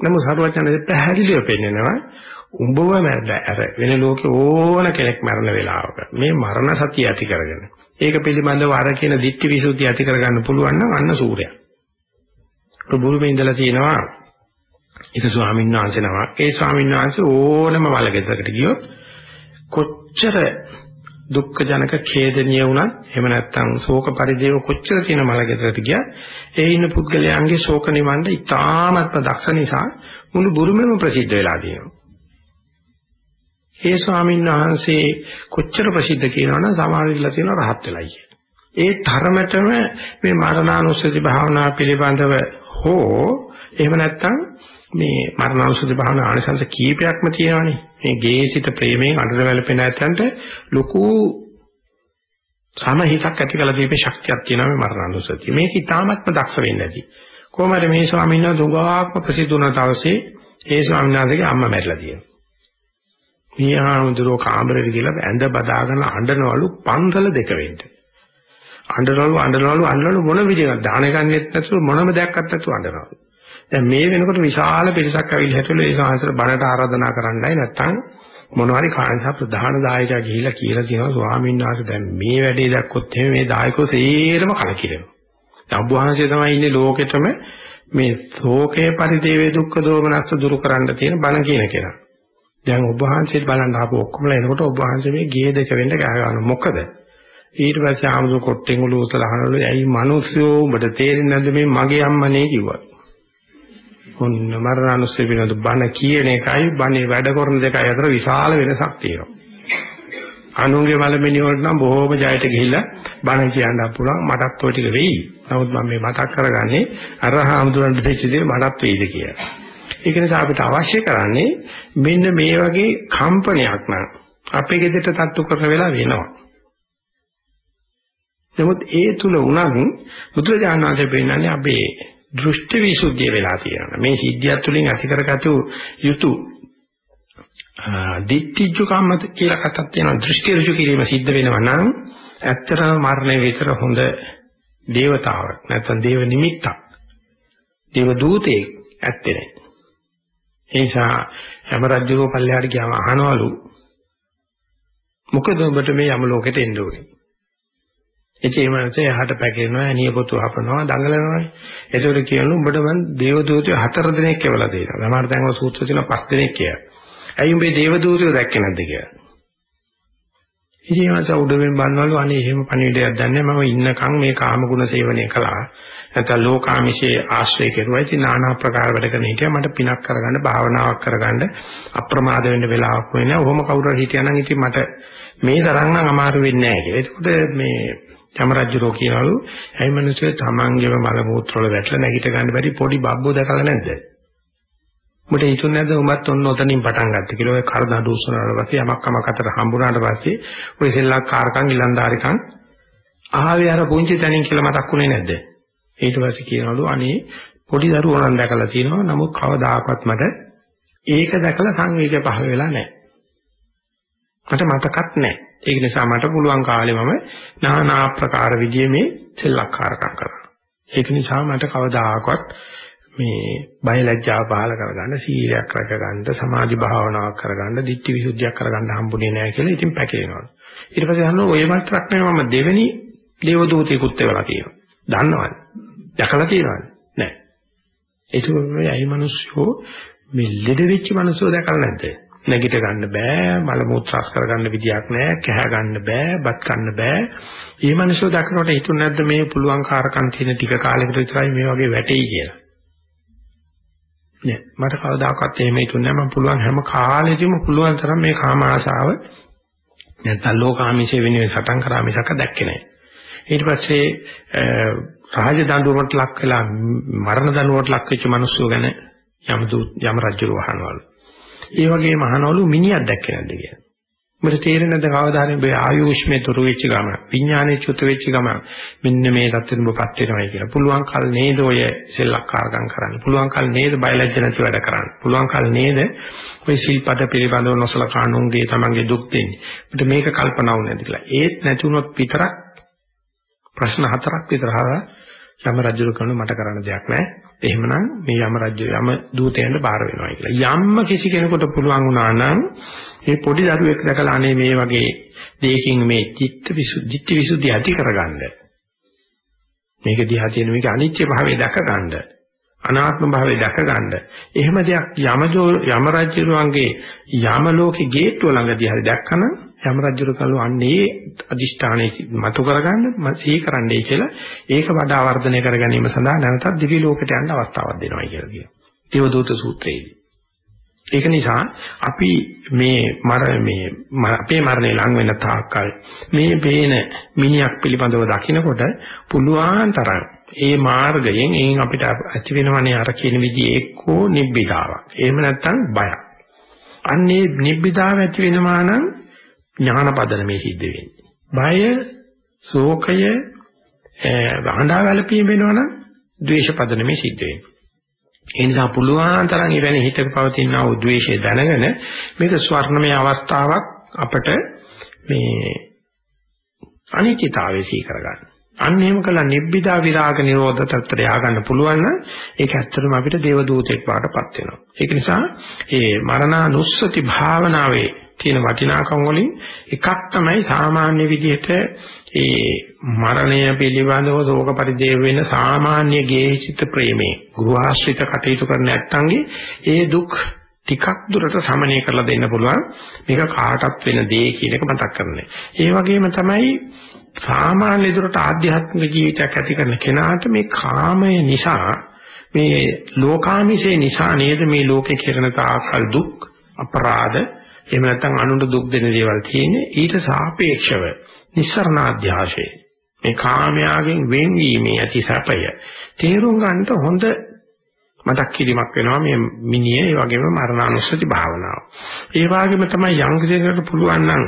නමුත් සරුවචනසේ පැහැදිලිව පෙන්නනවා උඹව මැරද අර වෙන ලෝකේ ඕන කෙනෙක් මරණ වෙලාවක මේ මරණ සතිය ඇති කරගෙන ඒක පිළිබඳව අර කියන ditthi visuddhi ඇති කරගන්න පුළුවන් නම් අන්න සූර්යයා. ප්‍රබුරුමේ ඉඳලා තියෙනවා ඒක ස්වාමීන් වහන්සේ නමක්. ඒ ස්වාමීන් වහන්සේ ඕනම වලගෙදරකට ගියොත් කොච්චර දුක්ඛ ජනක ඛේදනීය වුණත් එහෙම නැත්නම් ශෝක පරිදේව කොච්චර තියෙන මලගෙදරට ගියා ඒ ඉන්න පුද්ගලයන්ගේ ශෝක නිවන්න ඉතාමත්ම දක්ෂ නිසා මුළු බුරුමෙම ප්‍රසිද්ධ වෙලා තියෙනවා. ඒ ස්වාමීන් වහන්සේ කොච්චර ප්‍රසිද්ධ කියනවනම් සමාවෙලා තියෙන රහත් වෙලයි කිය. ඒ තරමටම මේ මරණානුස්සති භාවනා පිළිබඳව හෝ එහෙම නැත්නම් මේ මරණානුස්සති භාවනා ආනිසංස කීපයක්ම තියෙනවානේ. මේ ගේසිත ප්‍රේමයෙන් අඬන වැළපෙන ඇත්තන්ට ලොකු සමහිතක් ඇති කළ දීපේ ශක්තියක් තියෙනවා මේ මරණානුස්සතිය. මේක ඊටාත්ම දක්ෂ වෙන්න ඇති. කොහොමද මේ ස්වාමීන් වහන්සේ දුගාක්ම ප්‍රසිද්ධ වුණ දවසේ ඒ ස්වාමීන් වහන්සේගේ අම්මා මැරිලා තියෙනවා. මේ ආනන්දරෝ කාමරේට ගිහලා ඇඳ බදාගෙන අඬනවලු පන්සල දෙක වෙන්න. අඬනවලු අඬනවලු අඬනවලු මොන විදිහකට දාන ගන්නෙත් නැතුව මොනම දෙයක්වත් නැතුව අඬනවලු. දැන් මේ වෙනකොට විශාල පිරිසක් ඇවිල්ලා හිටවල ඒ සංහසර බණට ආරාධනා කරන්නයි නැත්තම් මොනවාරි කාංශා ප්‍රධාන දායකයා ගිහිල්ලා කියලා කියනවා ස්වාමීන් වහන්සේ දැන් මේ වැඩේ දැක්කොත් එහෙම මේ දායකෝ සේරම කලකිරෙනවා. දැන් ඔබ වහන්සේ තමයි ඉන්නේ ලෝකෙටම මේ ශෝකේ පරිදේවේ දුක්ඛ දෝමනස්ස දුරු කරන්න තියෙන බණ කියන කෙනා. දැන් ඔබ වහන්සේත් බලන්න ආපු ඔක්කොමලා එනකොට ඔබ වහන්සේ මේ ගේ දෙක වෙන්න ගහ ගන්න මොකද? ඊට පස්සේ ආමුදු කොට්ටෙන් උළු උතලා අහනවලු ඇයි මිනිස්සු උඹට තේරෙන්නේ නැද්ද මේ මගේ අම්මනේ කිව්වා. ඔන්න මරණානුස්සති වෙනද බණ කියන එකයි බණේ වැඩ කරන දෙකයි අතර විශාල වෙනසක් තියෙනවා. අනුන්ගේ මලමිනි වලට නම් බොහෝම ජයට ගිහිල්ලා බණ කියන්න පුළුවන් මටත් ඔය ටික වෙයි. නමුත් මම මේ මතක් කරගන්නේ අර හාමුදුරන්ට දෙච්ච දේ මටත් වෙයිද කියලා. ඒක නිසා අපිට අවශ්‍ය කරන්නේ මෙන්න මේ වගේ කම්පනයක් නම් අපේ ගෙදරට තට්ටු කරන වෙලාව වෙනවා. නමුත් ඒ තුල උනත් බුදුරජාණන් වහන්සේ පෙන්නන්නේ අපේ දෘෂ්ටි විසුද්ධිය වෙලා තියෙනවා. මේ සිද්ධියත් තුළින් ඇති කරගatu යුතු දිට්ඨිජ්ජු කම්ම කියලා කතාවක් තියෙනවා. දෘෂ්ටි ඍජු කිරීම සිද්ධ වෙනවා නම් ඇත්තටම මරණය විතර හොඳ දේවතාවක් නැත්නම් දේව නිමිත්තක්. දේව දූතෙක් ඇත්තේ නැහැ. ඒ නිසා යම රජුගේ පල්ලෙහාට ගියාම අහනවලු මොකද ඔබට මේ යම ලෝකෙට එන්න ඕනේ? ඉතින් මේ මනසේ යහට පැකිලෙනවා, ඇනිය පොතු හපනවා, දඟලනවානේ. ඒතකොට කියනවා උඹට මං දේව දූතයෝ හතර දිනක් කියලා දෙනවා. සමහර තැන්වල සූත්‍ර තියෙනවා පස් දිනක් කියලා. ඇයි උඹේ දේව දූතයෝ දැක්කේ නැද්ද කියලා. ඉතින් මනස උඩෙන් බannවලු අනේ එහෙම පණිවිඩයක් දැන්නේ මම ඉන්නකම් මේ කාම ගුණ සේවනය කළා. නැත්නම් ලෝකාමිෂයේ ආශ්‍රය කෙරුවා. ඉතින් নানা ආකාර වැඩ කරන හිටියා මට පිනක් කරගන්න, භාවනාවක් කරගන්න අප්‍රමාද වෙන්න වෙලාවක් වෙන්නේ නැහැ. ඔහොම කවුරු හරි හිටියනම් ඉතින් මට මේ තරම් නම් අමාරු වෙන්නේ නැහැ කියලා. ඒකෝට මේ චමරජ්ජරෝ කියනවලු ඇයි මිනිස්සු තමන්ගේම මල මූත්‍ර වල වැටලා නැගිට ගන්න බැරි පොඩි බබ්බෝ දැකලා නැද්ද? උඹට හිතුන්නේ නැද්ද උඹත් ඔන්න ඔතනින් පටන් ගත්ත කියලා ඔය කරදඬු උස්සනාට පස්සේ යමක් කමක් අතර හම්බුනාට පස්සේ ඔය සෙල්ලක්කාරකම් ඉලන්දාරිකම් ආවේ අර පුංචි තැනින් කියලා මතක් වුණේ නැද්ද? ඊට පස්සේ කියනවලු අනේ පොඩි දරුවෝ නම් දැකලා තියෙනවා නමුත් කවදාකවත් මට ඒක දැකලා සංවේගය පහළ වෙලා නැහැ. මට මතකත් නැහැ. ඒක නිසා මට පුළුවන් කාලේ මම নানা ආකාර විදිහේ මේ සෙල්ලක්කාරකම් කරා. ඒක නිසා මට කවදාකවත් මේ බය ලැජ්ජාව පහල කරගන්න සීලයක් රැකගන්න සමාධි භාවනාවක් කරගන්න ditthi visuddhiyak කරගන්න හම්බුනේ නැහැ කියලා ඉතින් පැකිලෙනවා. ඊට පස්සේ අහනවා ඔය මාත්‍රක් නෙවෙයි මම දෙවෙනි දේව දූතයෙකුත් වෙලා තියෙනවා. දන්නවද? දැකලා තියෙනවද? නැහැ. ඒක මේ අයි මිනිස්සු මේ ලෙඩ වෙච්ච මිනිස්සු දැකලා නැද්ද? නැගිට ගන්න බෑ මල මුත්‍රාස් කරගන්න විදියක් නෑ කැහ ගන්න බෑ බත් ගන්න බෑ. මේ මිනිස්සු දකින්නට හිතුනේ නැද්ද මේ පුළුවන් කාරකම් තියෙන ටික කාලයකට විතරයි මේ වගේ වැටෙයි කියලා? නෑ. මට කවදාකවත් එහෙම හිතුනේ නෑ. මම පුළුවන් හැම කාලෙදිම පුළුවන් තරම් මේ කාම ආශාව නැත්නම් ලෝකාමිෂේ වෙනුවෙන් සටන් කරා මිසක දැක්කේ නෑ. ඊට පස්සේ රාජ දඬුවමට ලක් වෙලා මරණ දඬුවමට ලක් වෙච්ච මිනිස්සු ගැන යම යම රජු වහනවලු. ඒ වගේම අහනවලු මිනිහක් දැක්කේ නැද්ද කියලා. මට තේරෙන්නේ නැද්ද කවදා හරි මේ ආයුෂ්මේ තුරු වෙච්ච ගම, විඥානේ චුත වෙච්ච ගම මෙන්න මේ தත්ත්වෙට ඔබපත් වෙනවයි කියලා. පුළුවන් කල නේද ඔය සෙල්ලක්කාරකම් කරන්න. පුළුවන් කල නේද බයලජ්ජ නැති වැඩ කරන්න. පුළුවන් කල නේද ඔය සිල්පද පිළිබඳව නොසලකා නුන්ගේ තමන්ගේ දුක් දෙන්නේ. අපිට මේක කල්පනා වුණාද කියලා. ඒත් නැති වුණොත් විතරක් ප්‍රශ්න හතරක් විතර අහලා යම රජු කරන මට කරන්න දෙයක් නැහැ. එහෙමනම් මේ යම රජු යම දූතයන්ට බාර වෙනවා කියලා. යම්ම කිසි කෙනෙකුට පුළුවන් වුණා නම් මේ පොඩි දරුවෙක් දැකලා අනේ මේ වගේ දෙයකින් මේ චිත්ත විසුද්ධි විසුද්ධි ඇති කරගන්න. මේක දිහා තියෙන මේක අනිත්‍ය භාවය දැක ගන්න. අනාත්ම භාවය දැක ගන්න. එහෙම දෙයක් යමජෝ යම රජුරුවන්ගේ යම ලෝකේ ගේට්ටුව ළඟදී හරි දැක්කම යම රජුරු කළු අන්නේ අදිෂ්ඨානයේ මතු කරගන්න සී කරන්නයි කියලා ඒක වඩා වර්ධනය කර ගැනීම සඳහා නැවතත් දිවි ලෝකයට යන්න අවස්ථාවක් දෙනවා කියලා කියනවා. දේවදූත සූත්‍රයේදී. ඒක නිසා අපි මේ මර මේ අපේ මරණය ලඟ වෙන තාක්කල් මේ බේන මිනියක් පිළිබඳව දකිනකොට පුළුවන් තරම් ඒ මාර්ගයෙන් එයින් අපිට ඇති වෙනවනේ අර කියන විදිහේ එක්කෝ නිබ්බිදාවක්. එහෙම නැත්නම් බයක්. අන්නේ නිබ්බිදාව ඇති වෙනවා නම් ඥාන පදනමේ සිද්ධ වෙන්නේ. බය, ශෝකය, වහඬා වැළපීම වෙනවනම් ද්වේෂ පදනමේ සිද්ධ වෙන්නේ. ඒ නිසා පුළුවන් තරම් ඉවැනි හිතක පවතින ආ උද්වේෂය දැනගෙන මේක ස්වර්ණමය අවස්ථාවක් අපට මේ අනිත්‍යතාවය සී කරගන්න. අන්න එහෙම කළා නිබ්බිදා විරාග නිරෝධ තත්ත්වයට ය아가න්න පුළුවන් නම් ඒක ඇත්තටම අපිට දේව දූතෙක් වාටපත් වෙනවා. ඒක නිසා මේ මරණානුස්සති භාවනාවේ තියෙන වටිනාකම් වලින් එකක් තමයි සාමාන්‍ය විදිහට ඒ මරණය පිළිබඳව ශෝක පරිදේව වෙන සාමාන්‍ය ගේහිත ප්‍රේමේ ගෘහාශ්‍රිත කටයුතු කරන නැත්තන්ගේ ඒ දුක් ටිකක් දුරට සමනය කරලා දෙන්න පුළුවන් මේක කාටත් වෙන දේ කියන එක මතක් කරන්නේ. ඒ වගේම තමයි සාමාන්‍ය දුරට ආධ්‍යාත්මික ජීවිතයක් ඇති කරන කෙනාට මේ කාමය නිසා මේ ලෝකාමිෂේ නිසා නේද මේ ලෝකේ කෙරෙන තාකල් දුක් අපරාධ එහෙම නැත්නම් අනුන්ට දුක් දෙන දේවල් තියෙන්නේ ඊට සාපේක්ෂව නිස්සරණාධ්‍යාශේ මේ කාමයාගෙන් වෙන්වීමේ ඇති සැපය තේරුම් ගන්නට හොඳ මතක් කිරීමක් වෙනවා මේ මිනිය ඒ වගේම මරණානුස්සති භාවනාව. ඒ වගේම තමයි යම් කෙනෙකුට පුළුවන් නම්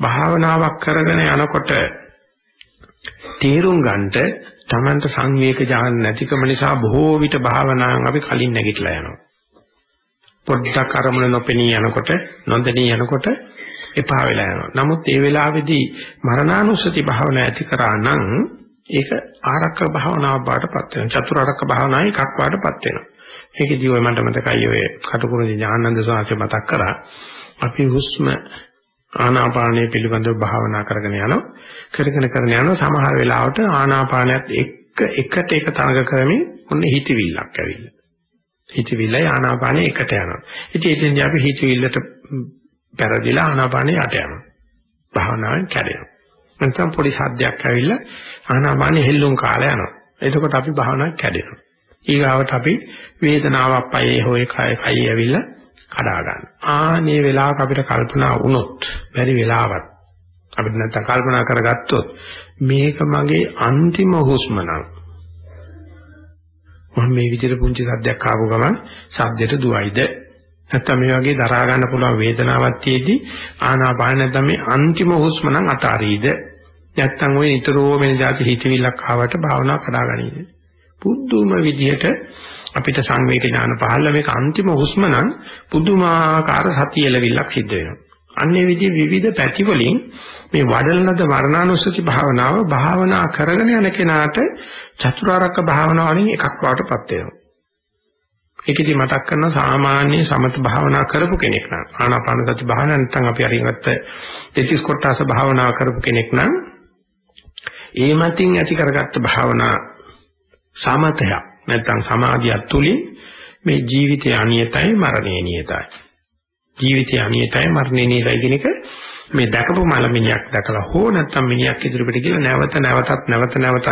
භාවනාවක් කරගෙන යනකොට තේරුම් ගන්නට තමන්ට සංවේග ඥාන නැතිකම නිසා බොහෝ විට භාවනාවන් අපි කලින් නැගිටලා යනවා. පොඩ්ඩක් අරමුණ නොපෙනී යනකොට නොදෙනී යනකොට එපා වෙලා යනවා. නමුත් ඒ වෙලාවේදී මරණානුස්සති භාවනා ඇති කරා නම් ඒක ආරක්ක භාවනාව බාටපත් වෙනවා. චතුරාර්යක භාවනාවේ එකක් බාටපත් වෙනවා. මේකදී ඔය මට මතකයි ඔය කටුකුරුදී ඥානන්ද සාංශය මතක් කරා. අපි හුස්ම ආනාපානය පිළිබඳව භාවනා කරගෙන යනවා. කරගෙන කරගෙන යනවා සමහර වෙලාවට ආනාපානයත් එක්ක එකට එක තරඟ කරමින් ඔන්න හිතවිල්ලක් ඇවිල්ලා. හිතවිල්ල ආනාපානෙ එකට යනවා. ඉතින් එතෙන්දී අපි හිතවිල්ලට පෙරදිලා ආනාපානෙ යට යනවා. භාවනාවෙන් කැඩෙනවා. නැත්නම් පොඩි සද්දයක් ඇවිල්ලා ආනාපානෙ හෙල්ලුම් කාලය යනවා. එතකොට අපි භාවනාවෙන් කැඩෙනවා. ඊගාවට අපි වේදනාවක් පයේ හොය කය කයි ඇවිල්ලා කඩා ගන්න. ආනේ වෙලාවක අපිට කල්පනා වුණොත් බැරි වෙලාවක් අපිට නැත්තම් කල්පනා කරගත්තොත් මේක මගේ අන්තිම හුස්ම නම් මම මේ විදිහට පුංචි සද්දයක් ආපු ගමන් සද්දයට දුවයිද? නැත්නම් මේ වගේ දරා ගන්න පුළුවන් වේදනාවක් තියේදී ආනාපාන නැත්නම් මේ අන්තිම හුස්ම නම් අතාරීද නැත්නම් ওই නිතරම වෙන දාති හිතවිල්ලක් ආවට භාවනා කඩාගනීද පුදුම විදිහට අපිට සංවේග ඥාන පහළ මේක අන්තිම හුස්ම නම් පුදුමාකාර සතිය ලැබිලක් සිද්ධ වෙනවා. අන්නේ විදිහ විවිධ පැති වලින් මේ වඩලනද මරණානුස්සති භාවනාව භාවනා කරගෙන යන කෙනාට චතුරාර්යක භාවනාව වලින් එකක් වටපත් වෙනවා. ඒකෙදි මතක් කරන සාමාන්‍ය සමත භාවනා කරපු කෙනෙක් නම් ආනාපාන සති භාවනාව නැත්නම් අපි අරින්ගත්ත දෙතිස් කොටස භාවනා කරපු කෙනෙක් නම් ඒ මතින් ඇති කරගත්ත භාවනා සමතය නැත්නම් සමාධිය තුලින් මේ ජීවිතය අනියතයි මරණය නියතයි. ජීවිතය අනියතයි මරණය නියතයි කියන එක මේ දැකපු මලමිණියක් දැකලා හෝ නැත්නම් මිනිහක් ඉදිරියට ගිහලා නැවත නැවතත් නැවත නැවතත්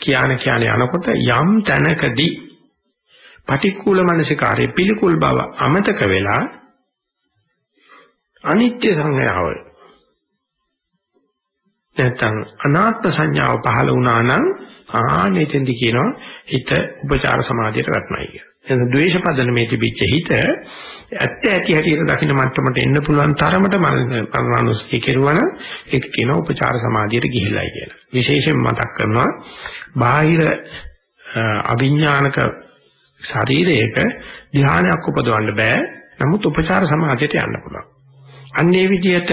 කියන කියන යනකොට යම් තැනකදී පටික්කුල මනසිකාරය පිළිකුල් බව අමතක වෙලා අනිත්‍ය සංඥාව නැත්නම් අනාත්ම සංඥාව පහළ වුණා නම් ආනෙතෙන්දි කියනවා හිත උපචාර සමාධියට වැටෙනවා කියලා. එන ද්වේෂ පදනමේ තිබිච්ච හිත ඇත්ත ඇති හැටියට දකින්න මට්ටමට එන්න පුළුවන් තරමට මනෝනුස්කේ කෙරුවනම් ඒක කියන උපචාර සමාධියට ගිහිල්ලායි කියලා. විශේෂයෙන් මතක් කරනවා බාහිර අවිඥානික ශරීරයක ධානයක් උපදවන්න බෑ. නමුත් උපචාර සමාධියට යන්න පුළුවන්. අන්නේ විදිහට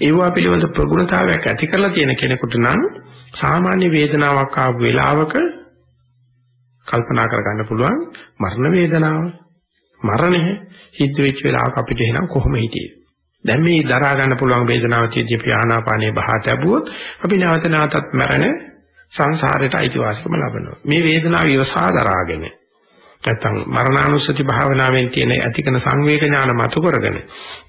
ඒවා පිළිබඳ ප්‍රගුණතාවයක් ඇති කරලා තියෙන කෙනෙකුට නම් සාමාන්‍ය වේදනාවක් ආපු වෙලාවක කල්පනා කරගන්න පුළුවන් මරණ වේදනාව. මරණය සිද්ධ වෙච්ච වෙලාවක අපිට එහෙනම් කොහොම හිටියේ? දැන් මේ දරා ගන්න පුළුවන් වේදනාව තියෙද්දි අපි ආනාපානේ බහට ලැබුවොත් අපි නැවත නැවතත් මරණ සංසාරයට අයිතිවාසිකම ලබනවා. මේ වේදනාව ඉවසා දරාගෙන නැත්තම් මරණානුස්සති භාවනාවෙන් තියෙන ඇතිකන සංවේග ඥාන මතු කරගෙන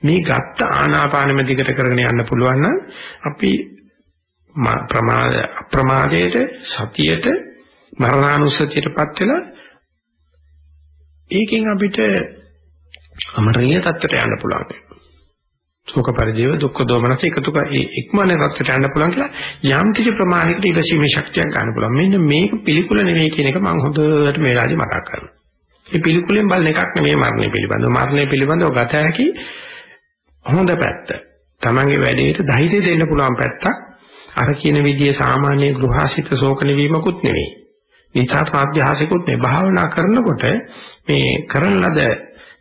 මේ ගත්ත ආනාපානෙම දිගට කරගෙන යන්න පුළුවන් නම් අපි ප්‍රමාද අප්‍රමාදයට සතියට මරණානුස්සතියටපත් වෙලා ඒකෙන් අපිට අමරණීය තත්ත්වයට යන්න පුළුවන්. ශෝක පරිදේව දුක්ඛ දෝමනස එකතු කර ඉක්මන රත්යට යන්න පුළුවන් කියලා යම් කිසි ප්‍රමාණයකට ඉවසීමේ ශක්තියක් ගන්න පුළුවන්. මෙන්න මේක පිළිකුල නෙවෙයි කියන එක මම හොඳට මේ වෙලාවේ මතක් කරනවා. මේ පිළිකුලෙන් බලන එකක් නෙවෙයි මරණය පිළිබඳව. මරණය පිළිබඳව ගත හැකි හොඳ පැත්ත. Tamange වැඩේට ධෛර්යය දෙන්න පුළුවන් පැත්තක්. අර කියන විදිහේ සාමාන්‍ය ගෘහාසිත ශෝක නිවීමකුත් නෙවෙයි. නිතා ප්‍රාත්‍යහාසිකුත් නෙවෙයි. භාවනා කරනකොට මේ කරන ලද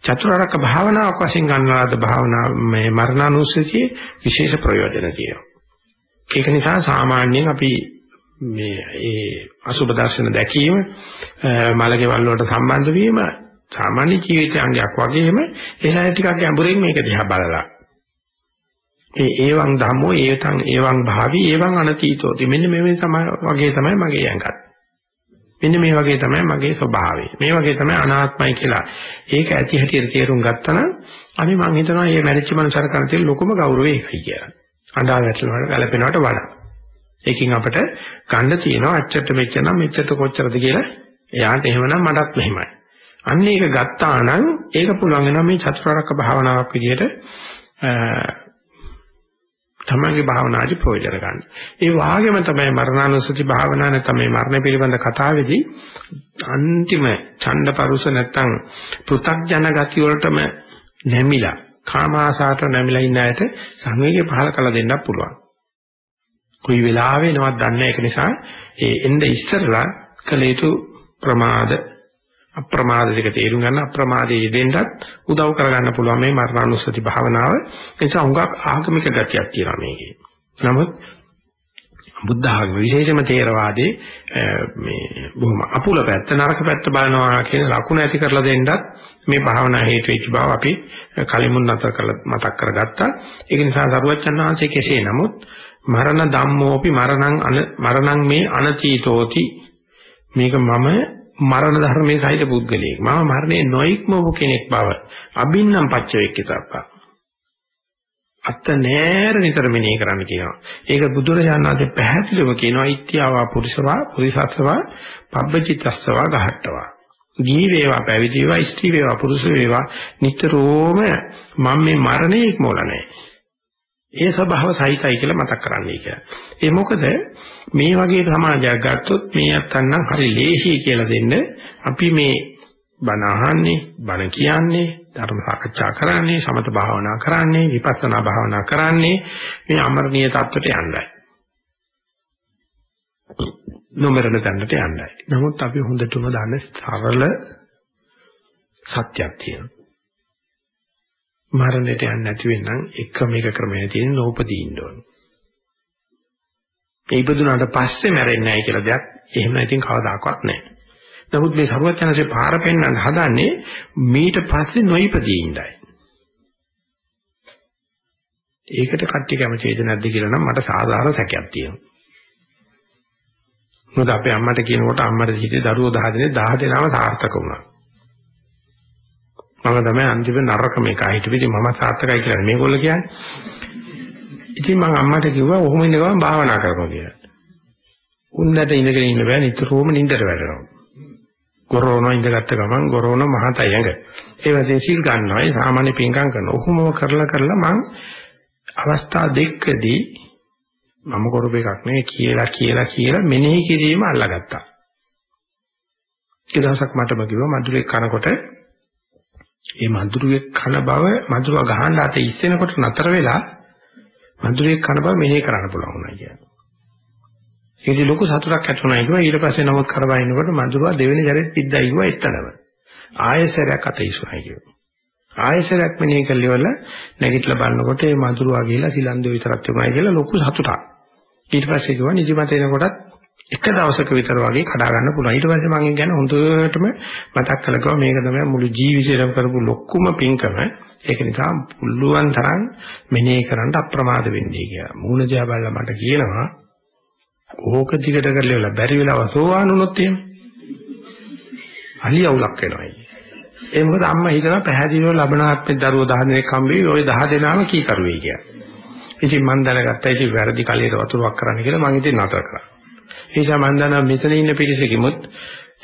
චතුරාර්යක භාවනාවක් වශයෙන් ගන්නවාද භාවනා මේ මරණානුස්සතියේ විශේෂ ප්‍රයෝජන තියෙනවා. ඒක නිසා සාමාන්‍යයෙන් අපි මේ ඒ අසුබ දර්ශන දැකීම මලකෙවල් වලට සම්බන්ධ වීම සාමාන්‍ය ජීවිතයේ අංගයක් වගේම එහලා ටිකක් ගැඹුරින් මේක දිහා බලලා ඒ ඒවං ධම්මෝ ඒතං ඒවං භාවි ඒවං අනතීතෝති මෙන්න මේ තමයි වගේ තමයි මගේ යංගත් මෙන්න මේ වගේ තමයි මගේ ස්වභාවය. මේ වගේ තමයි අනාත්මයි කියලා. ඒක ඇති හැටියට තේරුම් ගත්තා නම් අපි මම හිතනවා මේ මැරිච්ච මනුස්සර කරන තියෙන ලොකුම ගෞරවය ඒකයි කියලා. අඬා වැටෙනවට ගැලපෙනවට වඩා. ඒකෙන් අපිට ගන්න තියෙනවා අච්චරට මෙච්චර නම් මෙච්චරට කොච්චරද කියලා. එයාට එහෙමනම් මටත් මෙහෙමයි. අන්න ඒක ගත්තා නම් ඒක පුළුවන් වෙනවා මේ චතුරාර්යක භාවනාවක් විදිහට තමන්ගේ භාවනාදි ප්‍රයෝජන ගන්න. ඒ වාගේම තමයි මරණානුස්සති භාවනාව නැත්නම් මේ මරණ පිළිබඳ කතාවේදී අන්තිම ඡණ්ඩපරුස නැත්නම් පෘ탁ජන ගති වලටම නැමිලා කාම ආසාවට නැමිලා ඉන්න අයට සංවේගය පහල කළ දෙන්නත් පුළුවන්. කොයි වෙලාවෙ එනවද දන්නේ ඒක නිසා ඒ එnde ඉස්සරලා කළ යුතු ප්‍රමාද අප්‍රමාද දෙක තේරුම් ගන්න අප්‍රමාදයේ යෙදෙන්නත් උදව් කරගන්න පුළුවන් මේ මරණානුස්සති භාවනාව. ඒ නිසා හුඟක් ආගමික ගතියක් තියෙනවා මේකේ. නමුත් බුද්ධ ආගම විශේෂම තේරවාදී මේ බොහොම අපුල පැත්ත නරක පැත්ත බලනවා කියන ලකුණ ඇති කරලා දෙන්නත් මේ භාවනා හේතු වෙච්ච බව අපි කලිමුන් නැතර කරලා මතක් කරගත්තා. ඒක නිසා සරුවච්චන් වහන්සේ කෙසේ නමුත් මරණ ධම්මෝපි මරණං මරණං මේ අනතීතෝති මේක මම මරණ ධර්මයේ සහිත පුද්ගලයෙක්. මම මරණය නොයික්මව කෙනෙක් බව අබින්නම් පච්ච වෙක්කිතප්පා. අත්ත නෑර නිතර මෙනෙහි කරන්න කියනවා. ඒක බුදුරජාණන් වහන්සේ පැහැදිලිව කියනවා ඉත්‍යාවා පුරිසවා පුරිසස්සවා පබ්බචිත්තස්සවා ගහට්ටවා. ගිහි වේවා පැවිදි වේවා ස්ත්‍රී වේවා පුරුෂ වේවා නිතරම මම මේ මරණය ඉක්මවල නැහැ. ඒ ස්වභාව සහිතයි කියලා මතක් කරන්නයි කියලා. ඒ මොකද මේ වගේ සමාජයක් ගත්තොත් මේ අත්තන්නම් හරි ලේසි කියලා දෙන්න අපි මේ බණ අහන්නේ බණ කියන්නේ ධර්ම සාකච්ඡා කරන්නේ සමත භාවනා කරන්නේ විපස්සනා භාවනා කරන්නේ මේ අමරණීය தත්වයට යන්නයි. නොමරණ තැනට යන්නයි. නමුත් අපි හොඳටම දන්න සරල සත්‍යයක් තියෙනවා. මරණයට යන්නේ නැති වෙන්නම් එකම එක ක්‍රමය තියෙන නෝපදී ඉන්න ඕන. ඒ ඉපදුනාට පස්සේ මැරෙන්නේ නැහැ කියලා දෙයක් එහෙම නැතිනම් කවදාකවත් නැහැ. නමුත් මේ සරුවචනසේ පාර පෙන්වන්න හදන්නේ මීට පස්සේ නොයිපදී ඉඳයි. ඒකට කට්ටිය කැමතිද නැද්ද කියලා නම් මට සාධාරණ සැකයක් තියෙනවා. මොකද අපේ අම්මට කියනකොට අම්මට හිතේ දරුවෝ 10 දෙනෙක් 10 දෙනාම සාර්ථක වුණා. මම තමයි අන්තිම නරකම එක හිටපු ඉතින් මම සාර්ථකයි කියලා මේගොල්ලෝ කියන්නේ. ඉතින් මම අම්මට කිව්වා ඔහොම ඉන්න ගමන් භාවනා කරනවා කියලා. උන්නට ඉඳගෙන ඉන්න බෑ නිතරම නිින්දට වැටෙනවා. ගොරෝන ඉඳගත්ත ගමන් ගොරෝන මහතයි ඇඟ. ඒ වශයෙන් සීල් ගන්නවා ඒ සාමාන්‍ය පින්කම් කරනවා. ඔහොම කරලා කරලා මං අවස්ථා දෙකදී මම කරපු එකක් නෙවෙයි කියලා කියලා කියලා මෙනෙහි කිරීම අල්ලගත්තා. ඒ දවසක් මටම කිව්වා මధుරේ කනකොට ඒ මధుරයේ කන බව මధుරව ගහන්න අත ඉස්සෙනකොට නතර වෙලා මధుරයේ කන බව මෙහෙ කරන්න පුළුවන් වුණා කියන්නේ. ඒකේ ලොකු සතුටක් ඇති වුණා කියවා ඊට පස්සේ නමුත් කරවයින්නකොට මధుරව දෙවෙනි ජරෙත් පිට්ටා ඉුවා එතනම. ආයෙසරයක් අත ඉස්සුණා කියනවා. ආයෙසරයක් මෙනෙහි කළේවල නැගිටලා බලනකොට මේ මధుරව ගිහිලා සිලන්දු විතරක් තිබුණා කියලා ලොකු සතුටක්. ඊට පස්සේ ගියා නිදිමත එනකොටත් එක දවසක විතර වගේ කඩා ගන්න පුළුවන්. ඊට පස්සේ මම කියන්නේ හොඳටම මතක් කරගම මේක තමයි මුළු ජීවිතේම කරපු ලොකුම පින්කම. ඒක නිසා පුළුවන් තරම් මෙනෙහි කරන්න අප්‍රමාද වෙන්නේ කියලා. මූණ දිහා බලලා මට කියනවා ඕක දිගට කරලා බැරි වෙලාව සෝවාන් වුණොත් එහෙම. අලිය අවුලක් වෙනවා අයියේ. ඒ මොකද අම්මා හිතනවා පැහැදිලිව ලබන ආත්මේ දරුවෝ 10 දෙනෙක් හම්බෙවි ওই 10 දෙනාම කී කරුවේ කියලා. ඉතින් මම දැනගත්තා ඉතින් වැරදි කලියට වතුරක් කරන්න කියලා මම ඉතින් නතර කරා. ඒ නිසා මම දන්නවා මෙතන ඉන්න පිරිසකිමුත්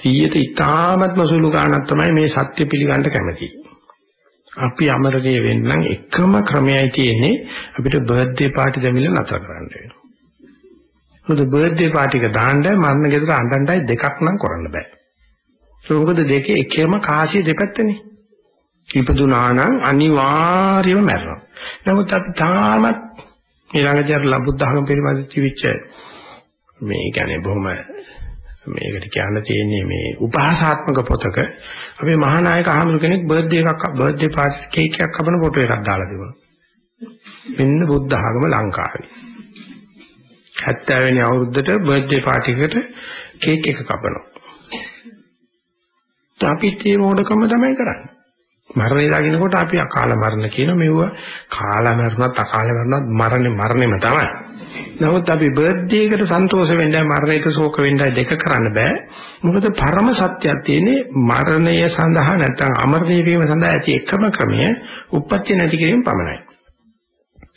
100ට ඉතාමත්ම සුළු ගාණක් තමයි මේ සත්‍ය පිළිගන්න කැමති. අපි අමරණීය වෙන්නම් එකම ක්‍රමයයි තියෙන්නේ අපිට බර්ත්ඩේ පාටි දෙමිල්ල නතර කරන්න වෙනවා. මොකද බර්ත්ඩේ පාටි එක දාන්න මරණ ගෙදර අඬන්නයි දෙකක් නම් කරන්න බෑ. ඒක මොකද දෙකේ එකම කාසිය දෙපැත්තනේ. ඉපදුනා නම් අනිවාර්යයෙන්ම මැරෙනවා. නමුත් අපි තාමත් ඊළඟට ලබුද්ධ ධර්ම පිළිබඳ ජීවිච්ච මේ කියන්නේ බොහොම මේකට කියන්න තියෙන්නේ මේ උපහාසාත්මක පොතක අපේ මහානායක අහමුරු කෙනෙක් බර්ත්ඩේ එකක් බර්ත්ඩේ පාටි කේක් එකක් කපන ෆොටෝ එකක් දාලා තිබුණා. මෙන්න බුද්ධ ආගම ලංකාවේ. 70 වෙනි අවුරුද්දට බර්ත්ඩේ පාටි එකට කේක් එක කපනවා. අපිත් මේ මොඩකම තමයි කරන්නේ. මරණය දකින්නකොට අපි අකාල මරණ කියන මෙව කාල මරණත් අකාල මරණත් මරණය මරණයම තමයි. නමුත් අපි බර්ත්ඩේ එකට සන්තෝෂ වෙන්නයි මරණයට ශෝක වෙන්නයි දෙක කරන්න බෑ. මොකද පරම සත්‍යයක් තියෙන්නේ මරණය සඳහා නැත්නම් අමරණීය වීම සඳහා ඇති එකම ක්‍රමය උප්පත්ති නැති කිරීම පමණයි.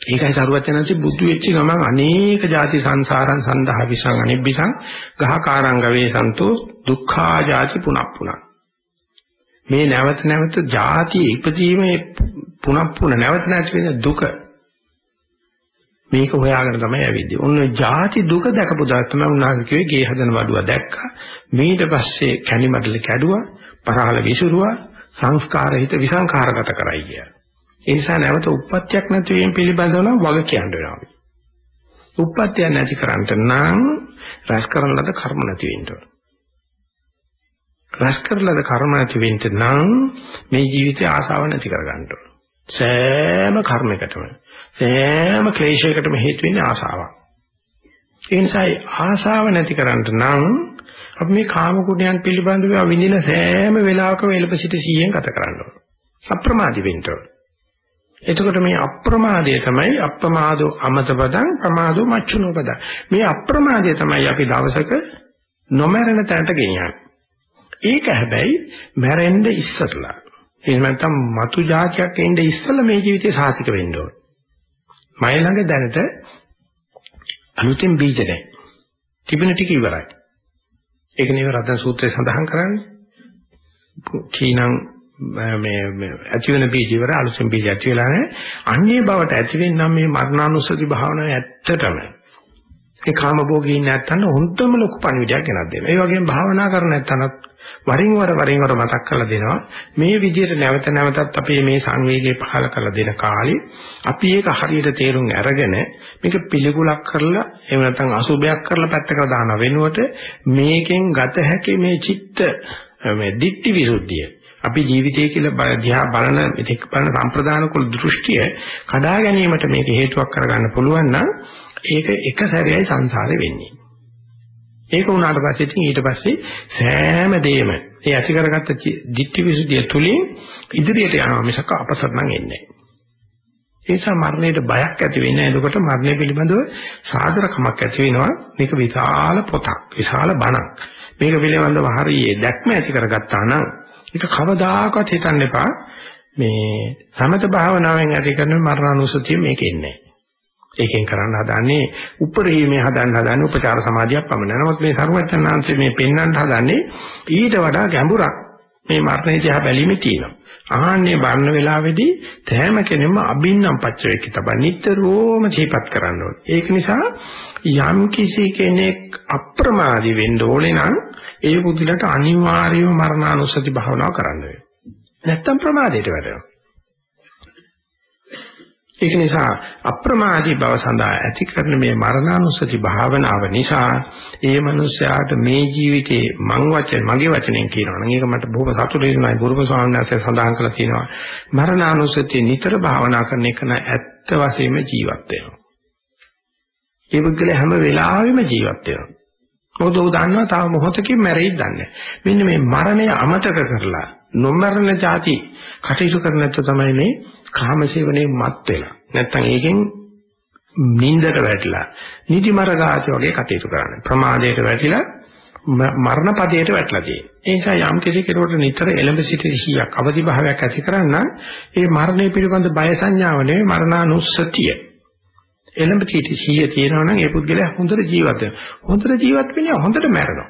ඒකයි සරුවචනන්සේ බුදු වෙච්ච ගමන් අනේක ಜಾති සංසාරං සන්දහා විසං අනිබ්බිසං ගහකාරං ගවේ සන්තෝ දුක්ඛා ಜಾති පුනප්පුනං මේ නැවත නැවත ಜಾති ඉපදීමේ පුනප්පුන නැවත නැති වෙන දුක මේක හොයාගෙන තමයි ඇවිද්දි. ඔන්න ಜಾති දුක දැකපු දා තමයි උන්වහන්සේ කිව්වේ ගේ හදන වඩුව දැක්කා. ඊට පස්සේ කැණිමඩල කැඩුවා, පරාල විසුරුවා, සංස්කාර හිත විසංකාරගත කරයි කිය. ඒ නිසා නැවත උප්පත්තියක් නැති වීම පිළිබඳව නම් වග කියන්න වෙනවා. උප්පත්තිය නැති කරන්ට නම් රැස් කරන ලද කර්ම නැති වෙන්න ඕන. රැස් කරලද කර්ම නැති වෙන්න නම් මේ ජීවිතයේ ආසාව නැති කරගන්න ඕන. සෑම කර්මයකටම සෑම ක්ලේශයකටම හේතු වෙන්නේ ආසාවක්. ඒ නිසා ආසාව නැති කරන්න නම් අපි මේ කාම කුණයන් පිළිබඳව විඳින සෑම වෙලාවකම එළප සිට 100න් ගත කරන්න ඕන. අප්‍රමාදී වෙන්න ඕන. එතකොට මේ අප්‍රමාදය තමයි අප්‍රමාදෝ අමතපදං ප්‍රමාදෝ මච්චුනෝපදං. මේ අප්‍රමාදය තමයි අපි දවසක නොමරන තැනට ගෙනියන්නේ. ඒක හැබැයි මැරෙන්න ඉස්සරලා. එහෙම නැත්නම් මතු જાතියක් එන්නේ ඉස්සෙල්ලා මේ ජීවිතේ සාතික වෙන්න ඕන. මයි ළඟ දැනට අලුතෙන් බීජ නැහැ. තිබෙන ටික ඉවරයි. ඒක නේද රතන සූත්‍රයේ සඳහන් කරන්නේ. කීනම් මේ මේ ඇති වෙන බීජ ඉවර අලුතෙන් බීජ ඇති වෙලා නැහැ. අන්නේ බවට ඇති වෙන්නම් මේ මරණානුස්සති භාවනාව ඇත්තටම ඒ කාම භෝගී නැත්තන හොඳම ලොකු පණිවිඩයක් ගෙනත් දෙනවා. ඒ වගේම භාවනා කර නැත්තනත් වරින් වර වරින් වර මතක් කරලා දෙනවා. මේ විදිහට නැවත නැවතත් අපි මේ සංවේගය පහල කරලා දෙන කාලේ අපි ඒක හරියට තේරුම් අරගෙන මේක පිළිකුලක් කරලා එහෙම නැත්නම් අසුබයක් කරලා පැත්තකට දාන වෙනුවට මේකෙන් ගත හැකි මේ චිත්ත මේ දික්ටි විසුද්ධිය අපි ජීවිතය කියලා දිහා බලන ඉතික් බලන සම්ප්‍රදාන කුල දෘෂ්ටිය කඩා ගැනීමට මේක හේතුවක් කරගන්න පුළුවන් නම් ඒක එක සැරේයි සංසාරේ වෙන්නේ. ඒක වුණාට පස්සේ ඉතින් ඊට පස්සේ සෑම දෙයක්ම ඒ ඇති කරගත්ත ditthi visuddhiya තුලින් ඉදිරියට යනවා මිසක අපසරණම් එන්නේ නැහැ. ඒ නිසා මරණයට බයක් ඇති වෙන්නේ නැහැ. එතකොට මරණය පිළිබඳව සාදරකමක් ඇති වෙනවා. මේක විශාල පොතක්, විශාල බණක්. මේක පිළිබඳව හරියේ දැක්ම ඇති කරගත්තා නම් ඒක කවදාකවත් හිතන්න එපා. මේ සමත භාවනාවෙන් ඇති කරන මරණානුසතිය මේකෙන්නේ නැහැ. ඒකෙන් කරන්න හදන්නේ උපරිමයේ හදන්න හදන්නේ උපචාර සමාධියක් පමණයි. නමුත් මේ සරුවචනාංශයේ මේ පෙන්වන්න හදන්නේ ඊට වඩා ගැඹුරක් මේ මරණය දිහා බැලීමේ තියෙනවා. ආහන්නේ බර්ණ වේලාවේදී තෑම කෙනෙක්ම අබින්නම් පච්ච වේකි තබා නිතරම ජීපත් කරන්න ඕනේ. ඒක නිසා යම් කිසි කෙනෙක් අප්‍රමාදී වෙන්න ඕනේ නම් ඒ බුද්ධිලට අනිවාර්යව මරණානුස්සති භාවනාව කරන්න වෙනවා. නැත්තම් ප්‍රමාදයට වැටෙනවා. ඒක නිසා අප්‍රමාදී බව සඳහා ඇති කරන මේ මරණානුස්සති භාවනාව නිසා ඒ මනුස්සයාට මේ ජීවිතේ මං වචන මගේ වචනෙන් කියනවා නම් ඒක මට බොහොම සතුටුයි ගුරුම ස්වාමීන් වහන්සේ සඳහන් කළා තියෙනවා මරණානුස්සතිය නිතර භාවනා කරන එක නම් ඇත්ත වශයෙන්ම ජීවත් වෙනවා. ඒ පුද්ගලයා හැම වෙලාවෙම ජීවත් වෙනවා. මොකද ਉਹ දන්නවා තව මොහොතකින් මැරෙයි දන්නේ මෙන්න මේ මරණය අමතක කරලා නොමරණ જાති කටයුතු කරන තමයි මේ කාමසේවනේ මත් වෙලා. නැත්තම් ඒකෙන් නින්දට වැටිලා නිදි මරගාති වගේ කටයුතු කරන්නේ. ප්‍රමාදයට වැටිලා මරණ පදයට වැටලා තියෙනවා. ඒ නිසා යම් කිසි කෙනෙකුට නිතර එළඹ සිට සිහියක් අවදි භාවයක් ඇති කරන්න ඒ මරණය පිළිබඳ බය සංඥාව නෙවෙයි මරණානුස්සතිය. එළඹ සිට සිහිය තියෙනවා නම් ඒ පුද්ගලයා හොඳට ජීවත් වෙනවා. හොඳට ජීවත් වෙන්නේ හොඳට මැරෙනවා.